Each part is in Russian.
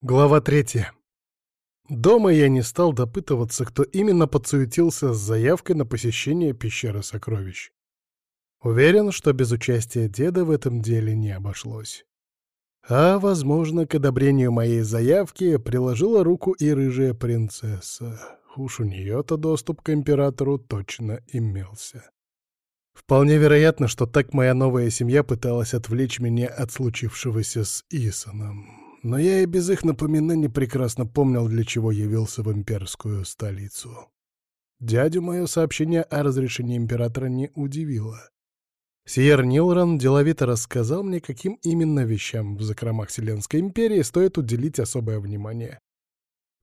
Глава третья. Дома я не стал допытываться, кто именно подсуетился с заявкой на посещение пещеры сокровищ. Уверен, что без участия деда в этом деле не обошлось. А, возможно, к одобрению моей заявки приложила руку и рыжая принцесса. Уж у нее-то доступ к императору точно имелся. Вполне вероятно, что так моя новая семья пыталась отвлечь меня от случившегося с Исоном но я и без их напоминаний прекрасно помнил, для чего явился в имперскую столицу. Дядю мое сообщение о разрешении императора не удивило. Сиер Нилран деловито рассказал мне, каким именно вещам в закромах Вселенской империи стоит уделить особое внимание.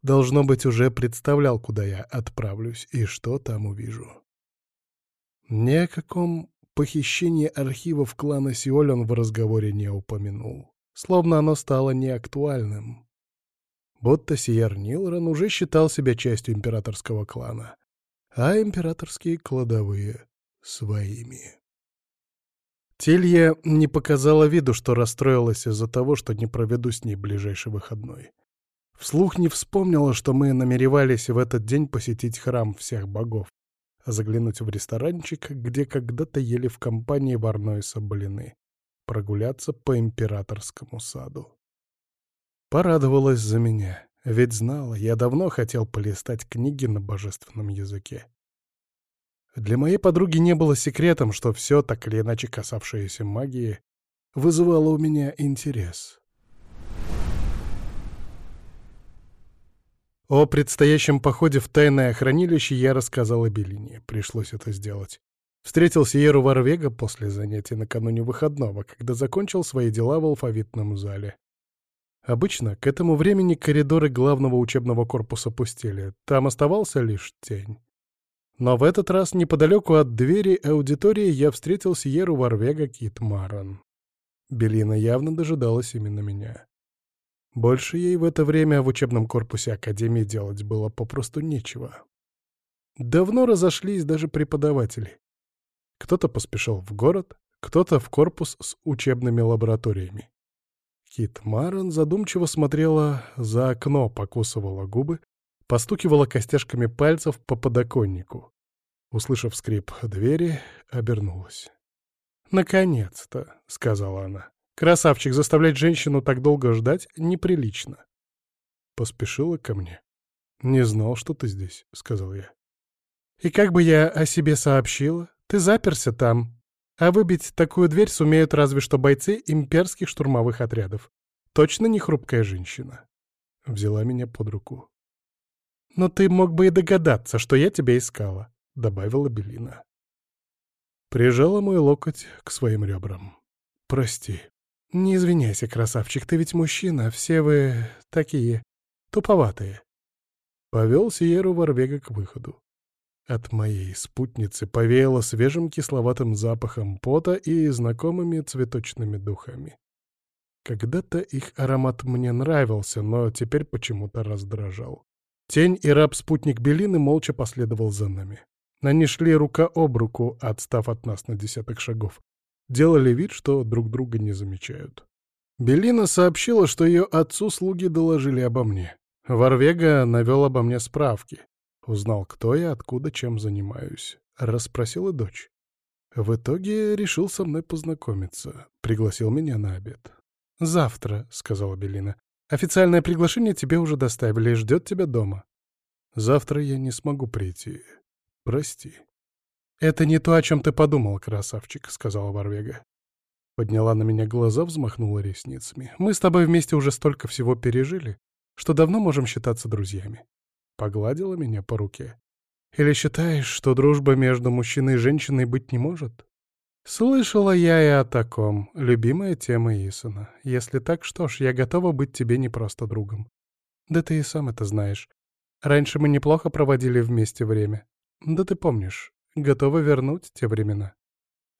Должно быть, уже представлял, куда я отправлюсь и что там увижу. Ни о каком похищении архивов клана Сиоль он в разговоре не упомянул словно оно стало неактуальным. Будто Сиер Нилрон уже считал себя частью императорского клана, а императорские кладовые — своими. Тилья не показала виду, что расстроилась из-за того, что не проведу с ней ближайший выходной. Вслух не вспомнила, что мы намеревались в этот день посетить храм всех богов, заглянуть в ресторанчик, где когда-то ели в компании Варной Саблины прогуляться по императорскому саду. Порадовалась за меня, ведь знала, я давно хотел полистать книги на божественном языке. Для моей подруги не было секретом, что все, так или иначе касавшееся магии, вызывало у меня интерес. О предстоящем походе в тайное хранилище я рассказала Белине. Пришлось это сделать. Встретил Сиеру Варвега после занятий накануне выходного, когда закончил свои дела в алфавитном зале. Обычно к этому времени коридоры главного учебного корпуса пустели, там оставался лишь тень. Но в этот раз неподалеку от двери аудитории я встретил Сиеру Варвега Кит Марон. Белина явно дожидалась именно меня. Больше ей в это время в учебном корпусе Академии делать было попросту нечего. Давно разошлись даже преподаватели. Кто-то поспешил в город, кто-то в корпус с учебными лабораториями. Кит Марен задумчиво смотрела за окно, покусывала губы, постукивала костяшками пальцев по подоконнику. Услышав скрип двери, обернулась. «Наконец-то», — сказала она. «Красавчик, заставлять женщину так долго ждать неприлично». Поспешила ко мне. «Не знал, что ты здесь», — сказал я. «И как бы я о себе сообщила? Ты заперся там. А выбить такую дверь сумеют разве что бойцы имперских штурмовых отрядов. Точно не хрупкая женщина. Взяла меня под руку. «Но ты мог бы и догадаться, что я тебя искала», — добавила Белина. Прижала мой локоть к своим ребрам. «Прости. Не извиняйся, красавчик, ты ведь мужчина, все вы такие туповатые». Повел Сиеру Варвега к выходу. От моей спутницы повеяло свежим кисловатым запахом пота и знакомыми цветочными духами. Когда-то их аромат мне нравился, но теперь почему-то раздражал. Тень и раб-спутник Белины молча последовал за нами. Они шли рука об руку, отстав от нас на десяток шагов. Делали вид, что друг друга не замечают. Белина сообщила, что ее отцу слуги доложили обо мне. Варвега навел обо мне справки. Узнал, кто я, откуда, чем занимаюсь. Расспросил и дочь. В итоге решил со мной познакомиться. Пригласил меня на обед. «Завтра», — сказала Белина. «Официальное приглашение тебе уже доставили и ждет тебя дома». «Завтра я не смогу прийти. Прости». «Это не то, о чем ты подумал, красавчик», — сказала Варвега. Подняла на меня глаза, взмахнула ресницами. «Мы с тобой вместе уже столько всего пережили, что давно можем считаться друзьями. Погладила меня по руке. Или считаешь, что дружба между мужчиной и женщиной быть не может? Слышала я и о таком. Любимая тема Исона. Если так, что ж, я готова быть тебе не просто другом. Да ты и сам это знаешь. Раньше мы неплохо проводили вместе время. Да ты помнишь, готова вернуть те времена.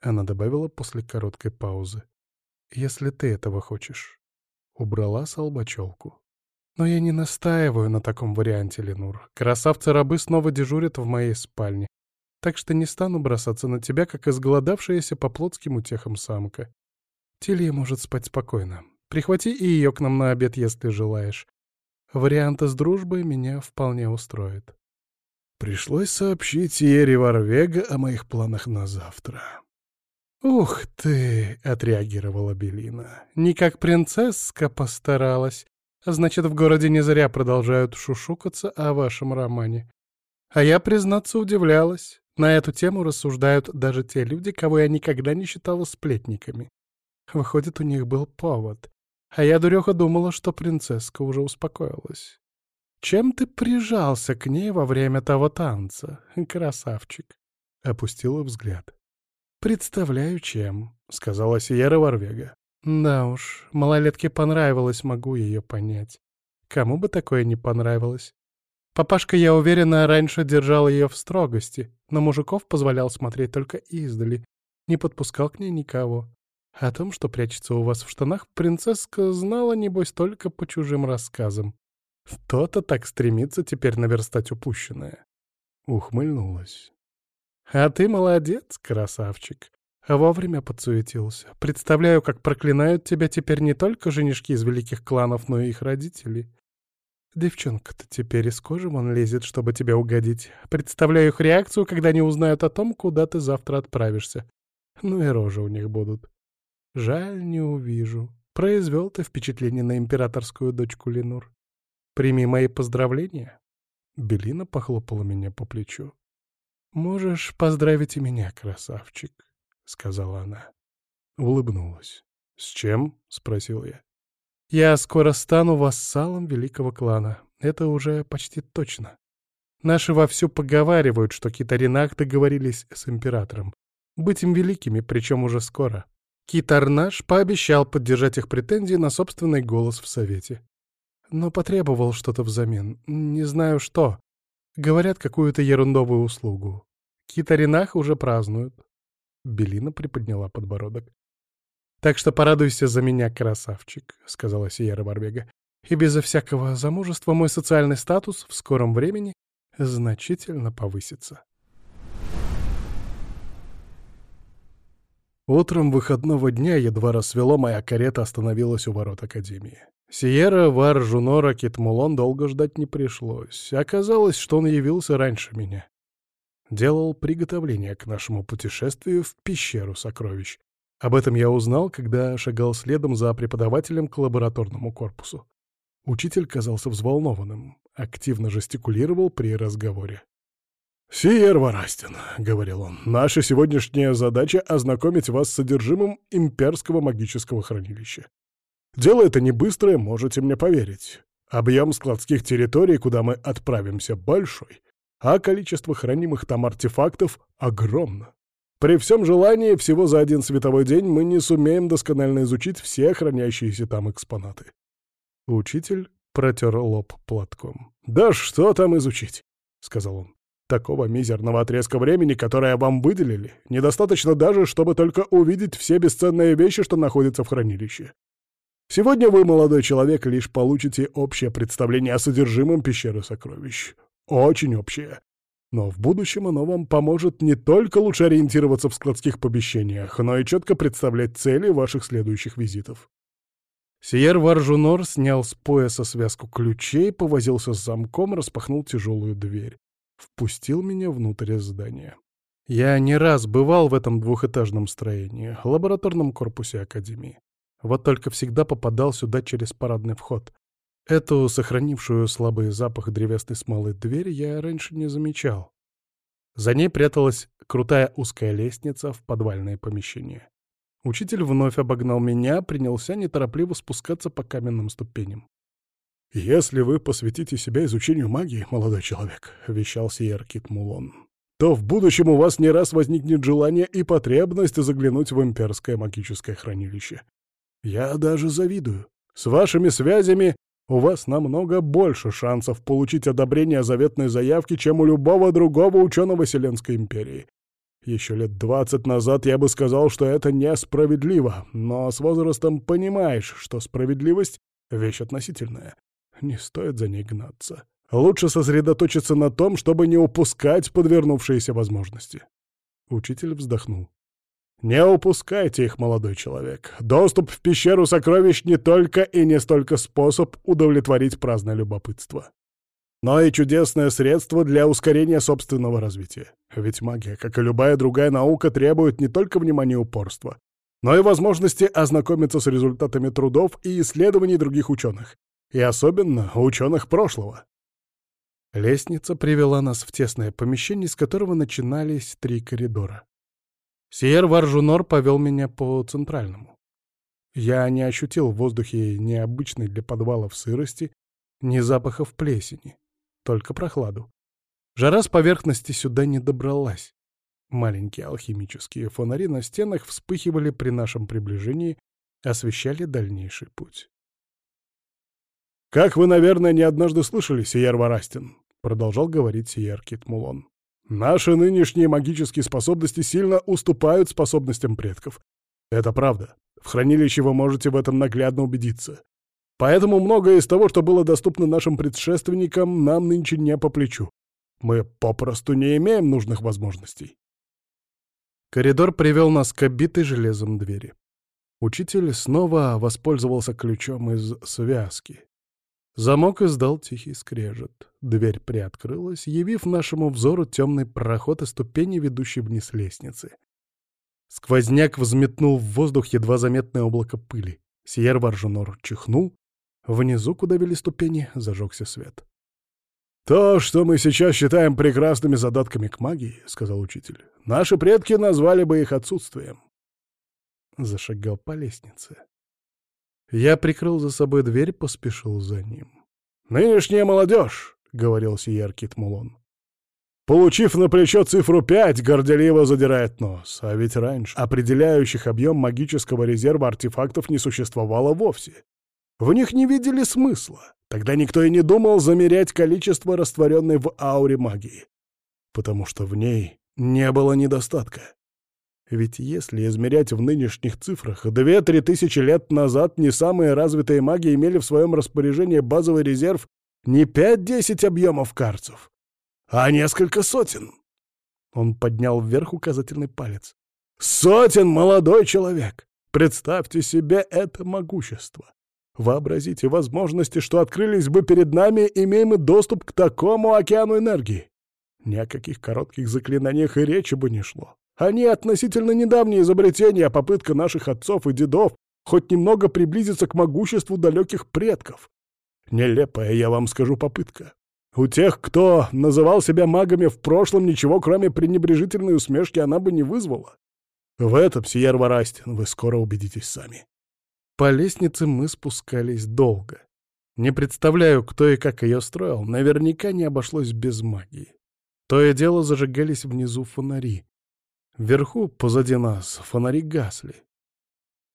Она добавила после короткой паузы. Если ты этого хочешь. Убрала солбачелку. Но я не настаиваю на таком варианте, Ленур. Красавцы-рабы снова дежурят в моей спальне. Так что не стану бросаться на тебя, как изголодавшаяся по плотским утехам самка. Тилья может спать спокойно. Прихвати и ее к нам на обед, если желаешь. Варианты с дружбой меня вполне устроит. Пришлось сообщить Ере Варвега о моих планах на завтра. «Ух ты!» — отреагировала Белина. «Не как принцесска постаралась. Значит, в городе не зря продолжают шушукаться о вашем романе. А я, признаться, удивлялась. На эту тему рассуждают даже те люди, кого я никогда не считала сплетниками. Выходит, у них был повод. А я, дуреха, думала, что принцесска уже успокоилась. Чем ты прижался к ней во время того танца, красавчик?» Опустила взгляд. «Представляю, чем», — сказала Сиера Варвега. «Да уж, малолетке понравилось, могу ее понять. Кому бы такое не понравилось? Папашка, я уверена, раньше держал ее в строгости, но мужиков позволял смотреть только издали, не подпускал к ней никого. О том, что прячется у вас в штанах, принцесска знала, небось, только по чужим рассказам. Кто-то так стремится теперь наверстать упущенное. Ухмыльнулась. А ты молодец, красавчик. Вовремя подсуетился. Представляю, как проклинают тебя теперь не только женишки из великих кланов, но и их родители. Девчонка-то теперь из кожи вон лезет, чтобы тебе угодить. Представляю их реакцию, когда они узнают о том, куда ты завтра отправишься. Ну и рожи у них будут. Жаль, не увижу. Произвел ты впечатление на императорскую дочку Ленур. Прими мои поздравления. Белина похлопала меня по плечу. «Можешь поздравить и меня, красавчик», — сказала она. Улыбнулась. «С чем?» — спросил я. «Я скоро стану вассалом великого клана. Это уже почти точно. Наши вовсю поговаривают, что Китаринах договорились с императором. Быть им великими, причем уже скоро. Китарнаш пообещал поддержать их претензии на собственный голос в Совете. Но потребовал что-то взамен. Не знаю что. Говорят, какую-то ерундовую услугу. Китаринах уже празднуют. Белина приподняла подбородок. «Так что порадуйся за меня, красавчик», — сказала Сиера Барбега. «И безо всякого замужества мой социальный статус в скором времени значительно повысится». Утром выходного дня едва рассвело, моя карета остановилась у ворот Академии. Сиера, Вар, Жунора, Китмулон долго ждать не пришлось. Оказалось, что он явился раньше меня. Делал приготовление к нашему путешествию в пещеру сокровищ. Об этом я узнал, когда шагал следом за преподавателем к лабораторному корпусу. Учитель казался взволнованным, активно жестикулировал при разговоре. «Сиер Варастин», — говорил он, — «наша сегодняшняя задача — ознакомить вас с содержимым имперского магического хранилища. Дело это не быстрое, можете мне поверить. Объем складских территорий, куда мы отправимся, большой, а количество хранимых там артефактов огромно. При всем желании, всего за один световой день мы не сумеем досконально изучить все хранящиеся там экспонаты. Учитель протер лоб платком. «Да что там изучить?» — сказал он. «Такого мизерного отрезка времени, которое вам выделили, недостаточно даже, чтобы только увидеть все бесценные вещи, что находятся в хранилище. Сегодня вы, молодой человек, лишь получите общее представление о содержимом пещеры сокровищ. Очень общее. Но в будущем оно вам поможет не только лучше ориентироваться в складских помещениях, но и четко представлять цели ваших следующих визитов. Сиер Варжунор снял с пояса связку ключей, повозился с замком, распахнул тяжелую дверь. Впустил меня внутрь здания. Я не раз бывал в этом двухэтажном строении, лабораторном корпусе Академии. Вот только всегда попадал сюда через парадный вход. Эту, сохранившую слабый запах древесной смолы дверь, я раньше не замечал. За ней пряталась крутая узкая лестница в подвальное помещение. Учитель вновь обогнал меня, принялся неторопливо спускаться по каменным ступеням. «Если вы посвятите себя изучению магии, молодой человек», — вещал Сиер Мулон, «то в будущем у вас не раз возникнет желание и потребность заглянуть в имперское магическое хранилище. Я даже завидую. С вашими связями у вас намного больше шансов получить одобрение заветной заявки, чем у любого другого ученого Вселенской империи. Еще лет двадцать назад я бы сказал, что это несправедливо, но с возрастом понимаешь, что справедливость — вещь относительная. Не стоит за ней гнаться. Лучше сосредоточиться на том, чтобы не упускать подвернувшиеся возможности. Учитель вздохнул. Не упускайте их, молодой человек. Доступ в пещеру сокровищ не только и не столько способ удовлетворить праздное любопытство, но и чудесное средство для ускорения собственного развития. Ведь магия, как и любая другая наука, требует не только внимания и упорства, но и возможности ознакомиться с результатами трудов и исследований других ученых, и особенно ученых прошлого. Лестница привела нас в тесное помещение, с которого начинались три коридора. Сиер Варжунор повел меня по центральному. Я не ощутил в воздухе необычной для подвалов сырости, ни запахов плесени, только прохладу. Жара с поверхности сюда не добралась. Маленькие алхимические фонари на стенах вспыхивали при нашем приближении, освещали дальнейший путь. «Как вы, наверное, не однажды слышали, Сиер Варастин», — продолжал говорить Сиер Китмулон. Наши нынешние магические способности сильно уступают способностям предков. Это правда. В хранилище вы можете в этом наглядно убедиться. Поэтому многое из того, что было доступно нашим предшественникам, нам нынче не по плечу. Мы попросту не имеем нужных возможностей. Коридор привел нас к обитой железом двери. Учитель снова воспользовался ключом из связки. Замок издал тихий скрежет. Дверь приоткрылась, явив нашему взору темный проход и ступени, ведущие вниз лестницы. Сквозняк взметнул в воздух едва заметное облако пыли. Сьер Варжунор чихнул. Внизу, куда вели ступени, зажегся свет. «То, что мы сейчас считаем прекрасными задатками к магии, — сказал учитель, — наши предки назвали бы их отсутствием». Зашагал по лестнице. Я прикрыл за собой дверь, поспешил за ним. «Нынешняя молодежь!» — говорил Сиер Китмулон. Получив на плечо цифру пять, горделиво задирает нос. А ведь раньше определяющих объем магического резерва артефактов не существовало вовсе. В них не видели смысла. Тогда никто и не думал замерять количество растворенной в ауре магии. Потому что в ней не было недостатка. Ведь если измерять в нынешних цифрах, две-три тысячи лет назад не самые развитые маги имели в своем распоряжении базовый резерв не пять-десять объемов карцев, а несколько сотен. Он поднял вверх указательный палец. Сотен, молодой человек! Представьте себе это могущество. Вообразите возможности, что открылись бы перед нами, имеем мы доступ к такому океану энергии. Ни о каких коротких заклинаниях и речи бы не шло. Они относительно недавние изобретения, попытка наших отцов и дедов хоть немного приблизиться к могуществу далеких предков. Нелепая, я вам скажу, попытка. У тех, кто называл себя магами в прошлом, ничего, кроме пренебрежительной усмешки, она бы не вызвала. В этом, Сиер Варастин, вы скоро убедитесь сами. По лестнице мы спускались долго. Не представляю, кто и как ее строил, наверняка не обошлось без магии. То и дело зажигались внизу фонари. Вверху, позади нас, фонари гасли.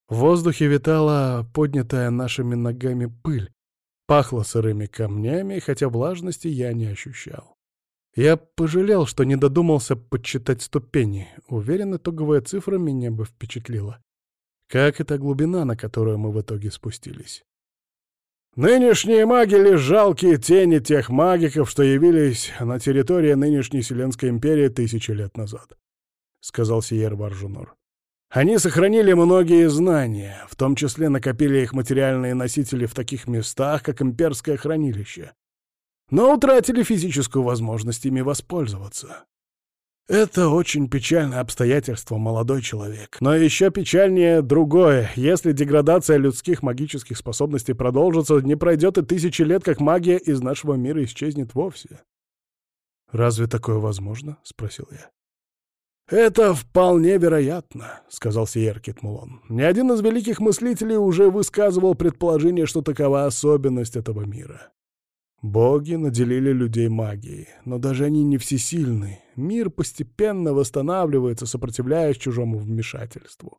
В воздухе витала поднятая нашими ногами пыль. Пахло сырыми камнями, хотя влажности я не ощущал. Я пожалел, что не додумался подсчитать ступени. Уверен, итоговая цифра меня бы впечатлила. Как эта глубина, на которую мы в итоге спустились. Нынешние маги — лишь жалкие тени тех магиков, что явились на территории нынешней Вселенской империи тысячи лет назад. — сказал Сиер Варжунор. «Они сохранили многие знания, в том числе накопили их материальные носители в таких местах, как имперское хранилище, но утратили физическую возможность ими воспользоваться. Это очень печальное обстоятельство, молодой человек. Но еще печальнее другое. Если деградация людских магических способностей продолжится, не пройдет и тысячи лет, как магия из нашего мира исчезнет вовсе. «Разве такое возможно?» — спросил я. «Это вполне вероятно», — сказал Сиер Китмулон. «Ни один из великих мыслителей уже высказывал предположение, что такова особенность этого мира. Боги наделили людей магией, но даже они не всесильны. Мир постепенно восстанавливается, сопротивляясь чужому вмешательству.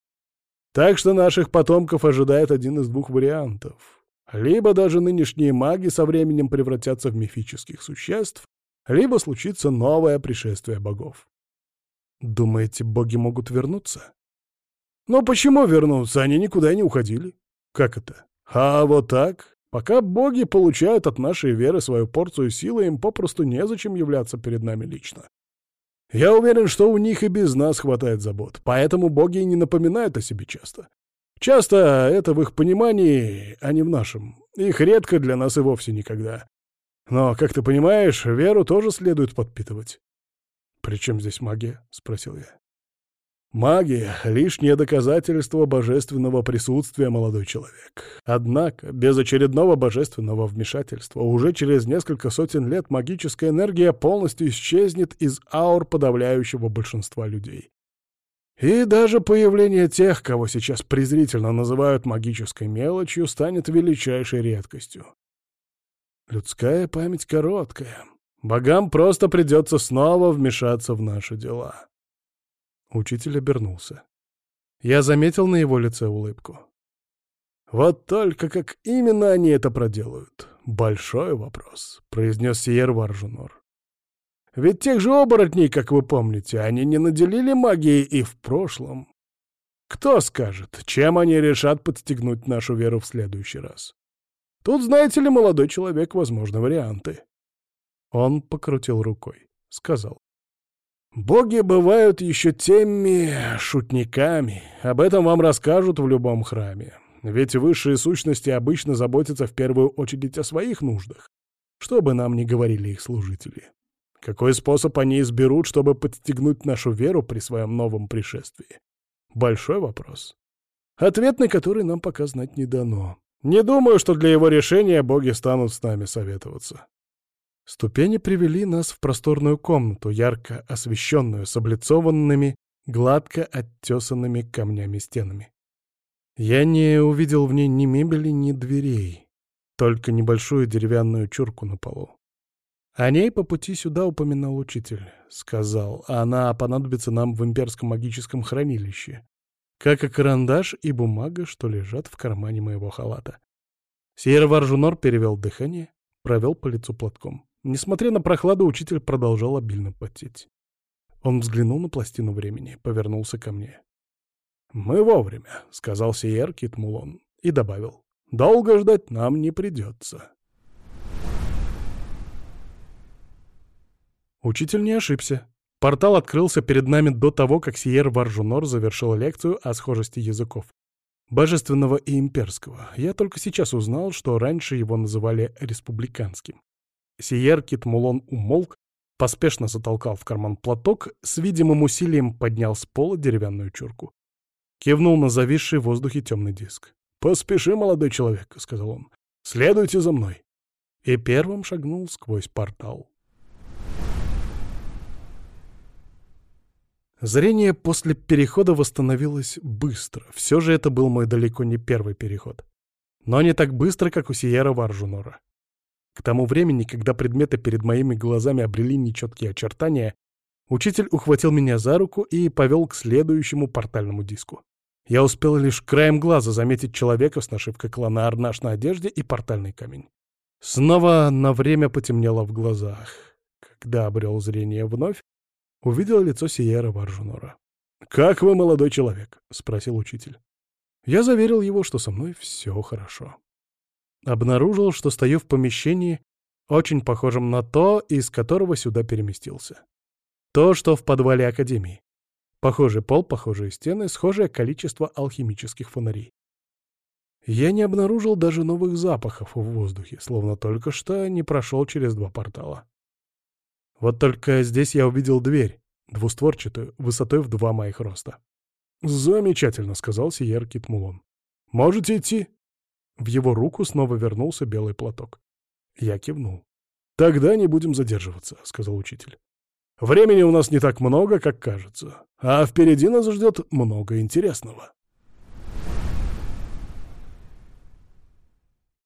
Так что наших потомков ожидает один из двух вариантов. Либо даже нынешние маги со временем превратятся в мифических существ, либо случится новое пришествие богов. Думаете, боги могут вернуться? Но почему вернуться? Они никуда не уходили. Как это? А вот так. Пока боги получают от нашей веры свою порцию силы, им попросту незачем являться перед нами лично. Я уверен, что у них и без нас хватает забот, поэтому боги не напоминают о себе часто. Часто это в их понимании, а не в нашем. Их редко для нас и вовсе никогда. Но, как ты понимаешь, веру тоже следует подпитывать. «При чем здесь магия?» — спросил я. Магия — лишнее доказательство божественного присутствия, молодой человек. Однако, без очередного божественного вмешательства, уже через несколько сотен лет магическая энергия полностью исчезнет из аур подавляющего большинства людей. И даже появление тех, кого сейчас презрительно называют магической мелочью, станет величайшей редкостью. Людская память короткая. Богам просто придется снова вмешаться в наши дела. Учитель обернулся. Я заметил на его лице улыбку. «Вот только как именно они это проделают? Большой вопрос», — произнес Сиер Варжунор. «Ведь тех же оборотней, как вы помните, они не наделили магией и в прошлом. Кто скажет, чем они решат подстегнуть нашу веру в следующий раз? Тут, знаете ли, молодой человек, возможны варианты». Он покрутил рукой, сказал. Боги бывают еще теми шутниками. Об этом вам расскажут в любом храме. Ведь высшие сущности обычно заботятся в первую очередь о своих нуждах, что бы нам ни говорили их служители. Какой способ они изберут, чтобы подстегнуть нашу веру при своем новом пришествии? Большой вопрос. Ответ на который нам пока знать не дано. Не думаю, что для его решения боги станут с нами советоваться. Ступени привели нас в просторную комнату, ярко освещенную, с облицованными, гладко оттесанными камнями стенами. Я не увидел в ней ни мебели, ни дверей, только небольшую деревянную чурку на полу. О ней по пути сюда упоминал учитель. Сказал, она понадобится нам в имперском магическом хранилище, как и карандаш и бумага, что лежат в кармане моего халата. Сьерра Варжунор перевел дыхание, провел по лицу платком. Несмотря на прохладу, учитель продолжал обильно потеть. Он взглянул на пластину времени, повернулся ко мне. «Мы вовремя», — сказал Сиер Китмулон и добавил. «Долго ждать нам не придется». Учитель не ошибся. Портал открылся перед нами до того, как Сиер Варжунор завершил лекцию о схожести языков. Божественного и имперского. Я только сейчас узнал, что раньше его называли республиканским. Сиер Китмулон умолк, поспешно затолкал в карман платок, с видимым усилием поднял с пола деревянную чурку. Кивнул на зависший в воздухе темный диск. «Поспеши, молодой человек», — сказал он. «Следуйте за мной». И первым шагнул сквозь портал. Зрение после перехода восстановилось быстро. Все же это был мой далеко не первый переход. Но не так быстро, как у Сиера Варжунора. К тому времени, когда предметы перед моими глазами обрели нечеткие очертания, учитель ухватил меня за руку и повел к следующему портальному диску. Я успел лишь краем глаза заметить человека с нашивкой клана Арнаш на одежде и портальный камень. Снова на время потемнело в глазах. Когда обрел зрение вновь, увидел лицо Сиера Варжунора. «Как вы, молодой человек?» — спросил учитель. Я заверил его, что со мной все хорошо. Обнаружил, что стою в помещении, очень похожем на то, из которого сюда переместился. То, что в подвале Академии. Похожий пол, похожие стены, схожее количество алхимических фонарей. Я не обнаружил даже новых запахов в воздухе, словно только что не прошел через два портала. Вот только здесь я увидел дверь, двустворчатую, высотой в два моих роста. «Замечательно», — сказал Сиер Китмулон. «Можете идти?» В его руку снова вернулся белый платок. Я кивнул. «Тогда не будем задерживаться», — сказал учитель. «Времени у нас не так много, как кажется, а впереди нас ждет много интересного».